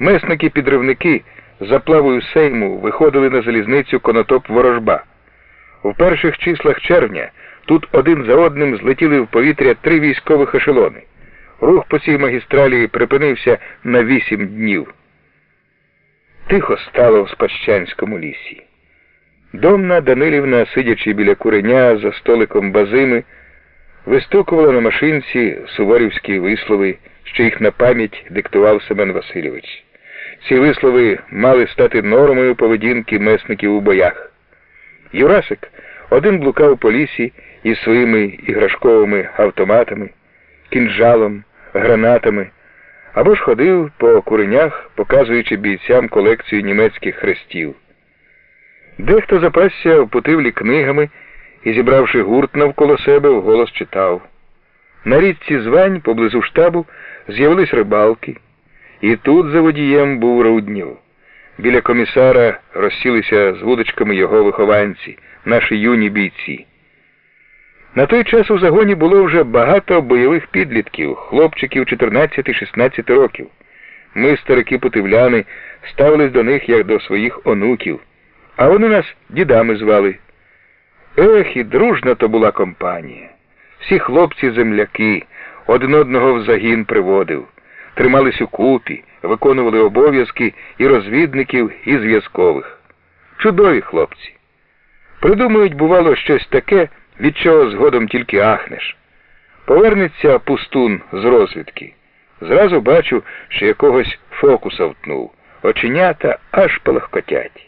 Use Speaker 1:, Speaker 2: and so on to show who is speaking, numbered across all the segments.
Speaker 1: Месники-підривники за плавою сейму виходили на залізницю конотоп ворожба. У перших числах червня тут один за одним злетіли в повітря три військових ешелони. Рух по цій магістралі припинився на вісім днів. Тихо стало в Спадщанському лісі. Домна Данилівна, сидячи біля куреня за столиком базими, вистукувала на машинці суворівські вислови, що їх на пам'ять диктував Семен Васильович. Ці вислови мали стати нормою поведінки месників у боях. Юрасик один блукав по лісі із своїми іграшковими автоматами, кінжалом, гранатами, або ж ходив по куренях, показуючи бійцям колекцію німецьких хрестів. Дехто запасся в путивлі книгами і, зібравши гурт навколо себе, вголос читав. На річці звань поблизу штабу з'явились рибалки, і тут за водієм був Руднів. Біля комісара розсілися з вудочками його вихованці, наші юні бійці. На той час у загоні було вже багато бойових підлітків, хлопчиків 14-16 років. Ми, старики путивляни, ставились до них як до своїх онуків, а вони нас дідами звали. Ех, і дружна то була компанія. Всі хлопці-земляки один одного в загін приводив, тримались у купі, виконували обов'язки і розвідників, і зв'язкових. Чудові хлопці. Придумують, бувало, щось таке, від чого згодом тільки ахнеш. Повернеться пустун з розвідки. Зразу бачу, що якогось фокуса втнув. Оченята аж полегкотять.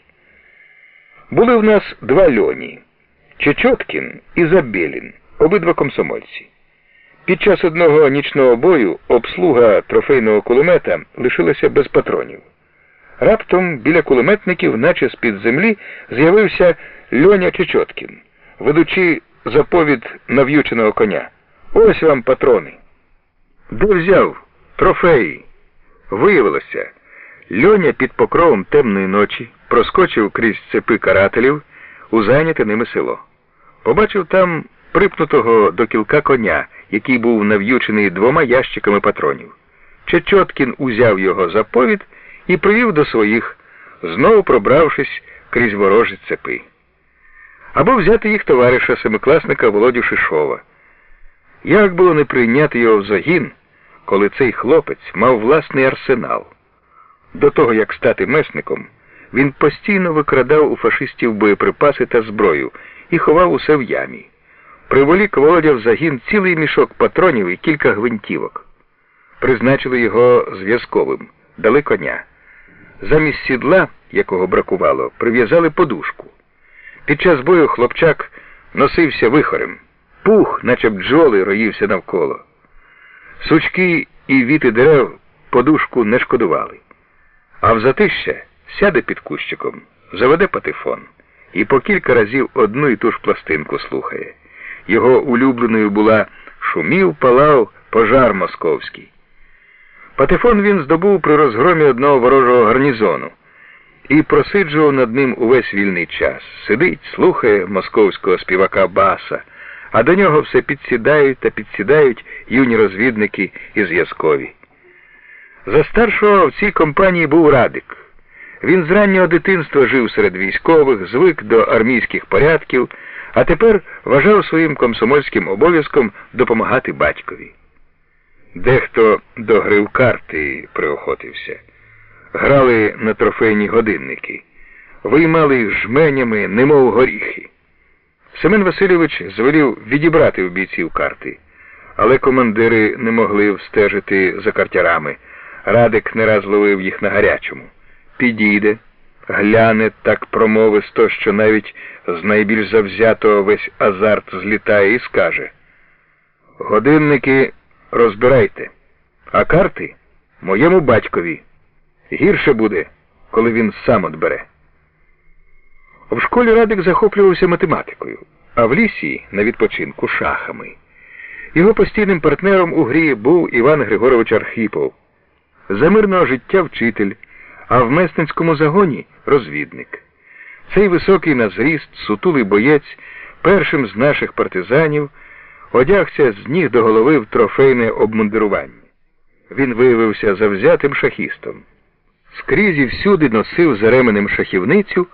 Speaker 1: Були в нас два льоні Чечоткін і Забєлін, обидва комсомольці. Під час одного нічного бою обслуга трофейного кулемета лишилася без патронів. Раптом біля кулеметників, наче з-під землі, з'явився Льоня Чечоткін, ведучи заповід нав'юченого коня. Ось вам патрони. Де взяв? Трофеї. Виявилося, Льоня під покровом темної ночі проскочив крізь цепи карателів у зайняте ними село. Побачив там припнутого до кілка коня, який був нав'ючений двома ящиками патронів. Чечоткін узяв його за повід і привів до своїх, знову пробравшись крізь ворожі цепи. Або взяти їх товариша семикласника Володю Шишова. Як було не прийняти його в загін, коли цей хлопець мав власний арсенал? До того, як стати месником, він постійно викрадав у фашистів боєприпаси та зброю і ховав усе в ямі. Приволік Володя в загін цілий мішок патронів і кілька гвинтівок. Призначили його зв'язковим, дали коня. Замість сідла, якого бракувало, прив'язали подушку. Під час бою хлопчак носився вихорем. Пух, наче бджоли, роївся навколо. Сучки і віти дерев подушку не шкодували. А в затища сяде під кущиком, заведе патефон і по кілька разів одну і ту ж пластинку слухає. Його улюбленою була шумів, палав пожар московський. Патефон він здобув при розгромі одного ворожого гарнізону і просиджував над ним увесь вільний час. Сидить, слухає московського співака Баса, а до нього все підсідають та підсідають юні розвідники і зв'язкові. За старшого в цій компанії був Радик. Він з раннього дитинства жив серед військових, звик до армійських порядків, а тепер вважав своїм комсомольським обов'язком допомагати батькові. Дехто до гри в карти приохотився. Грали на трофейні годинники, виймали їх жменями, немов горіхи. Семен Васильович звелів відібрати у бійців карти, але командири не могли встежити за картярами. Радик не раз ловив їх на гарячому. Підійде, гляне так промовисто, що навіть з найбільш завзятого весь азарт злітає і скаже Годинники розбирайте, а карти моєму батькові. Гірше буде, коли він сам отбере. В школі Радик захоплювався математикою, а в лісі на відпочинку шахами. Його постійним партнером у грі був Іван Григорович Архіпов. За мирного життя вчитель, а в месницькому загоні розвідник. Цей високий на зріст, сутулий боєць, першим з наших партизанів, одягся з ніг до голови в трофейне обмундирування. Він виявився завзятим шахістом. скрізь і всюди носив за ременем шахівницю,